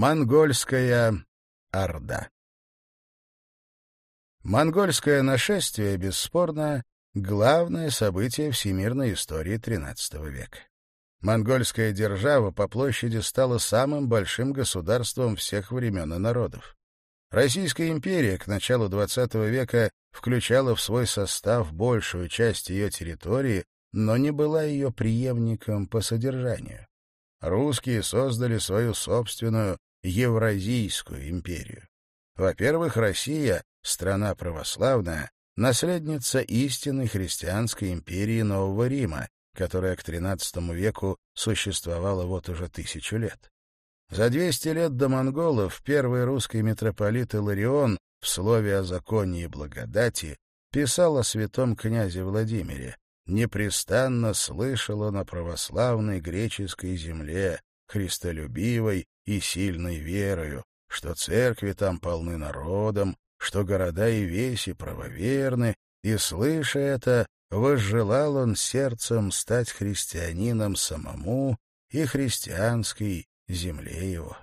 Монгольская Орда Монгольское нашествие, бесспорно, главное событие всемирной истории XIII века. Монгольская держава по площади стала самым большим государством всех времен и народов. Российская империя к началу XX века включала в свой состав большую часть ее территории, но не была ее преемником по содержанию русские создали свою собственную Евразийскую империю. Во-первых, Россия, страна православная, наследница истинной христианской империи Нового Рима, которая к XIII веку существовала вот уже тысячу лет. За 200 лет до монголов первый русский митрополит Иларион в слове о законе и благодати писал о святом князе Владимире. «Непрестанно слышал он о православной греческой земле, христолюбивой и сильной верою, что церкви там полны народом, что города и веси правоверны, и, слыша это, возжелал он сердцем стать христианином самому и христианской земле его.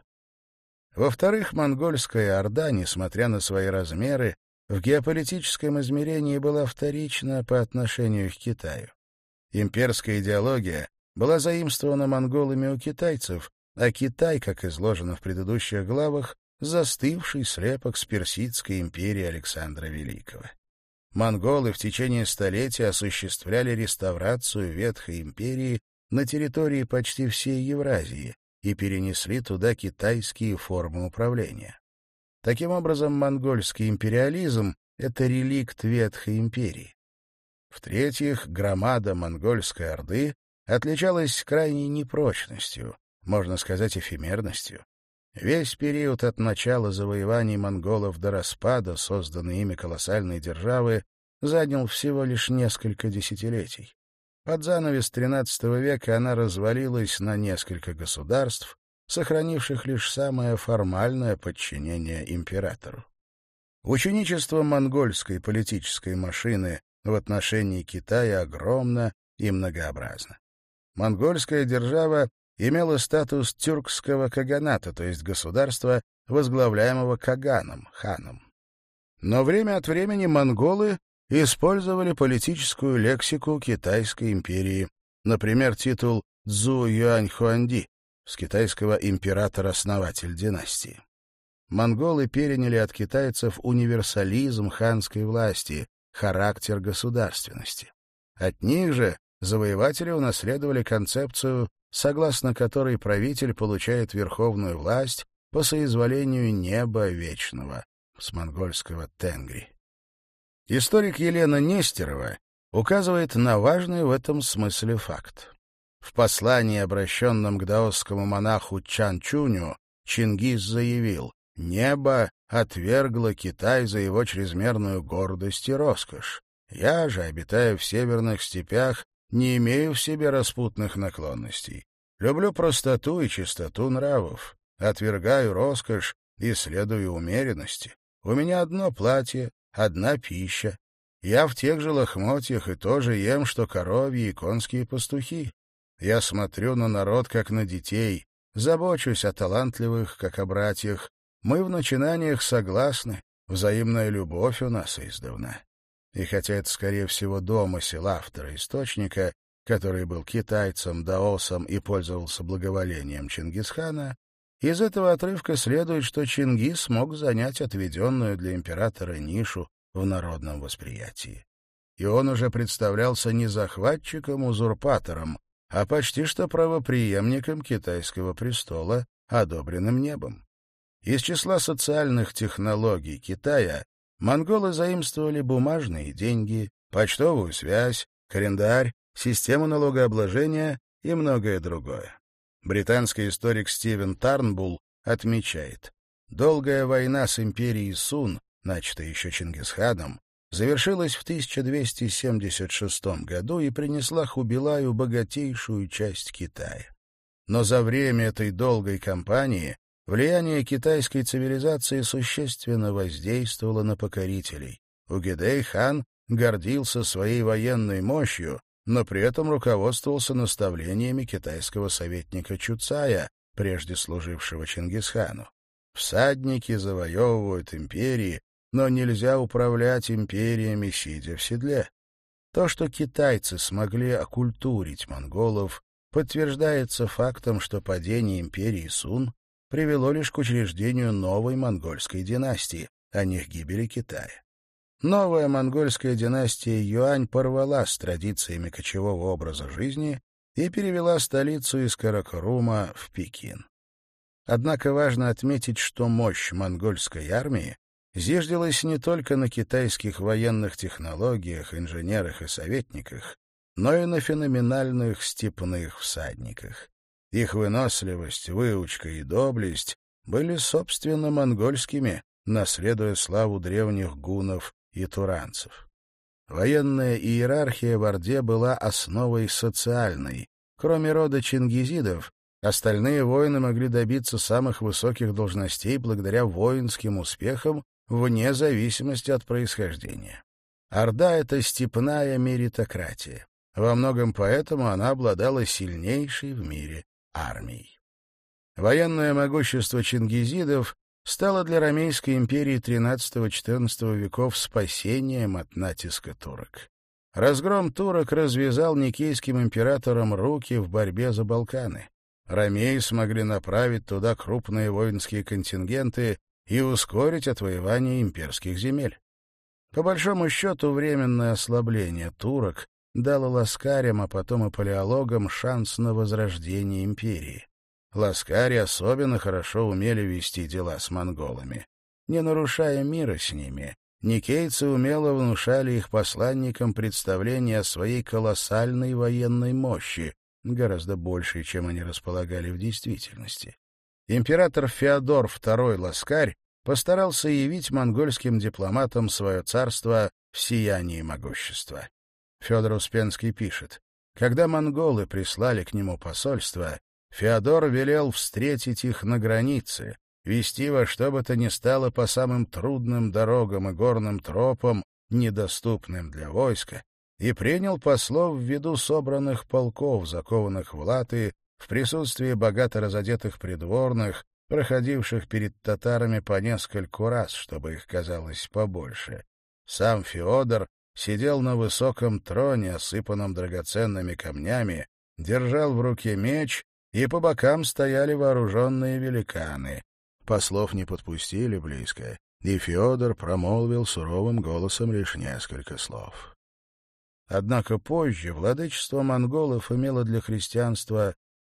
Во-вторых, монгольская орда, несмотря на свои размеры, в геополитическом измерении была вторична по отношению к Китаю. Имперская идеология была заимствована монголами у китайцев, а Китай, как изложено в предыдущих главах, застывший слепок с Персидской империи Александра Великого. Монголы в течение столетия осуществляли реставрацию Ветхой империи на территории почти всей Евразии и перенесли туда китайские формы управления. Таким образом, монгольский империализм — это реликт Ветхой империи. В-третьих, громада монгольской орды отличалась крайней непрочностью, можно сказать, эфемерностью. Весь период от начала завоеваний монголов до распада, созданной ими колоссальной державы, занял всего лишь несколько десятилетий. Под занавес XIII века она развалилась на несколько государств, сохранивших лишь самое формальное подчинение императору. Ученичество монгольской политической машины в отношении Китая огромно и многообразно. Монгольская держава имела статус тюркского каганата, то есть государства, возглавляемого каганом, ханом. Но время от времени монголы использовали политическую лексику Китайской империи, например, титул «Цзу Юань Хуанди» с китайского император-основатель династии. Монголы переняли от китайцев универсализм ханской власти, характер государственности. От них же завоеватели унаследовали концепцию, согласно которой правитель получает верховную власть по соизволению неба вечного с монгольского тенгри. Историк Елена Нестерова указывает на важный в этом смысле факт. В послании, обращенном к даосскому монаху Чан Чуню, Чингис заявил «Небо отвергло Китай за его чрезмерную гордость и роскошь. Я же, обитаю в северных степях, не имею в себе распутных наклонностей. Люблю простоту и чистоту нравов. Отвергаю роскошь и следую умеренности. У меня одно платье, одна пища. Я в тех же лохмотьях и тоже ем, что коровьи и конские пастухи. Я смотрю на народ, как на детей, забочусь о талантливых, как о братьях. Мы в начинаниях согласны, взаимная любовь у нас издавна и хотя это, скорее всего, домысел автора источника, который был китайцем, даосом и пользовался благоволением Чингисхана, из этого отрывка следует, что Чингис мог занять отведенную для императора нишу в народном восприятии. И он уже представлялся не захватчиком-узурпатором, а почти что правопреемником китайского престола, одобренным небом. Из числа социальных технологий Китая Монголы заимствовали бумажные деньги, почтовую связь, календарь, систему налогообложения и многое другое. Британский историк Стивен Тарнбул отмечает, долгая война с империей Сун, начатая еще Чингисханом, завершилась в 1276 году и принесла Хубилаю богатейшую часть Китая. Но за время этой долгой кампании Влияние китайской цивилизации существенно воздействовало на покорителей. Угидей хан гордился своей военной мощью, но при этом руководствовался наставлениями китайского советника Чуцая, прежде служившего Чингисхану. Всадники завоевывают империи, но нельзя управлять империями, сидя в седле. То, что китайцы смогли окультурить монголов, подтверждается фактом, что падение империи Сун привело лишь к учреждению новой монгольской династии, а не к гибели Китая. Новая монгольская династия Юань порвала с традициями кочевого образа жизни и перевела столицу из Каракорума в Пекин. Однако важно отметить, что мощь монгольской армии зиждилась не только на китайских военных технологиях, инженерах и советниках, но и на феноменальных степных всадниках. Их выносливость, выучка и доблесть были собственно монгольскими, наследуя славу древних гунов и туранцев. Военная иерархия в Орде была основой социальной. Кроме рода чингизидов, остальные воины могли добиться самых высоких должностей благодаря воинским успехам вне зависимости от происхождения. Орда — это степная меритократия. Во многом поэтому она обладала сильнейшей в мире армий. Военное могущество чингизидов стало для Ромейской империи XIII-XIV веков спасением от натиска турок. Разгром турок развязал никейским императорам руки в борьбе за Балканы. Ромеи смогли направить туда крупные воинские контингенты и ускорить отвоевание имперских земель. По большому счету, временное ослабление турок дало ласкарям, а потом и палеологам шанс на возрождение империи. Ласкари особенно хорошо умели вести дела с монголами. Не нарушая мира с ними, никейцы умело внушали их посланникам представление о своей колоссальной военной мощи, гораздо большей, чем они располагали в действительности. Император Феодор II Ласкарь постарался явить монгольским дипломатам свое царство в сиянии могущества. Федор Успенский пишет. Когда монголы прислали к нему посольство, Феодор велел встретить их на границе, вести во что бы то ни стало по самым трудным дорогам и горным тропам, недоступным для войска, и принял послов в виду собранных полков, закованных в латы, в присутствии богато разодетых придворных, проходивших перед татарами по нескольку раз, чтобы их казалось побольше. Сам Феодор сидел на высоком троне, осыпанном драгоценными камнями, держал в руке меч, и по бокам стояли вооруженные великаны. Послов не подпустили близко, и Федор промолвил суровым голосом лишь несколько слов. Однако позже владычество монголов имело для христианства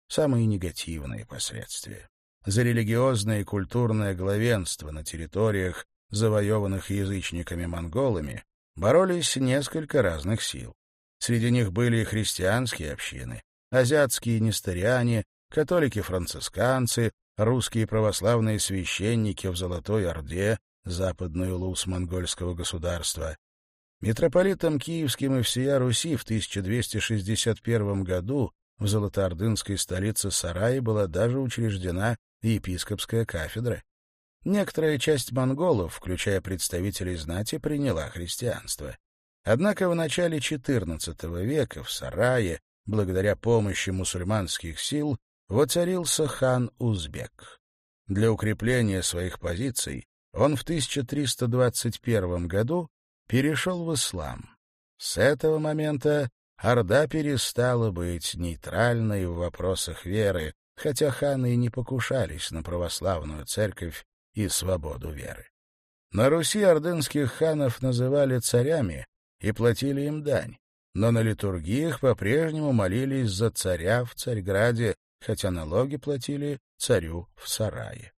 самые негативные последствия. За религиозное и культурное главенство на территориях, завоеванных язычниками-монголами, боролись несколько разных сил. Среди них были и христианские общины, азиатские несториане, католики-францисканцы, русские православные священники в Золотой Орде, западный улус монгольского государства. Митрополитом Киевским и всея Руси в 1261 году в золотоордынской столице Сараи была даже учреждена епископская кафедра. Некоторая часть монголов, включая представителей знати, приняла христианство. Однако в начале XIV века в Сарае, благодаря помощи мусульманских сил, воцарился хан Узбек. Для укрепления своих позиций он в 1321 году перешел в ислам. С этого момента Орда перестала быть нейтральной в вопросах веры, хотя ханы и не покушались на православную церковь и свободу веры. На Руси ордынских ханов называли царями и платили им дань, но на литургиях по-прежнему молились за царя в Царьграде, хотя налоги платили царю в сарае.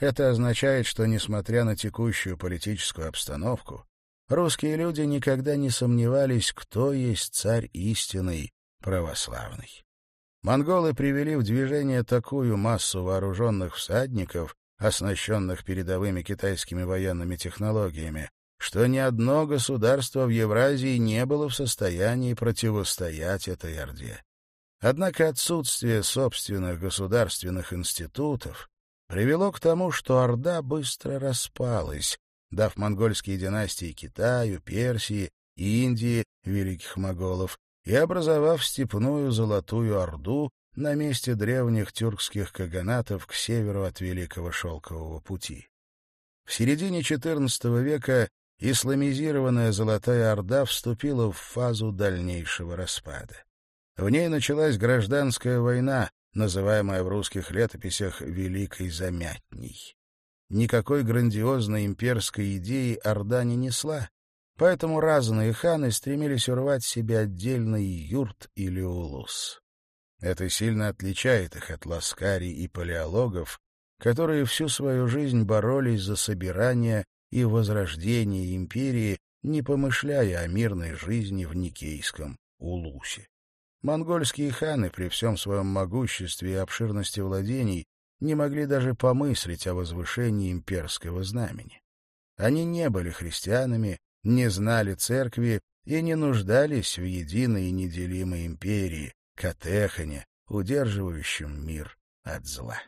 Это означает, что, несмотря на текущую политическую обстановку, русские люди никогда не сомневались, кто есть царь истинный, православный. Монголы привели в движение такую массу вооруженных всадников, оснащенных передовыми китайскими военными технологиями, что ни одно государство в Евразии не было в состоянии противостоять этой Орде. Однако отсутствие собственных государственных институтов привело к тому, что Орда быстро распалась, дав монгольские династии Китаю, Персии и Индии великих моголов и образовав степную Золотую Орду на месте древних тюркских каганатов к северу от Великого Шелкового пути. В середине XIV века исламизированная Золотая Орда вступила в фазу дальнейшего распада. В ней началась гражданская война, называемая в русских летописях «Великой замятней». Никакой грандиозной имперской идеи Орда не несла, поэтому разные ханы стремились урвать себе отдельный юрт или улус. Это сильно отличает их от ласкарий и палеологов, которые всю свою жизнь боролись за собирание и возрождение империи, не помышляя о мирной жизни в Никейском Улусе. Монгольские ханы при всем своем могуществе и обширности владений не могли даже помыслить о возвышении имперского знамени. Они не были христианами, не знали церкви и не нуждались в единой и неделимой империи, Катехане, удерживающем мир от зла.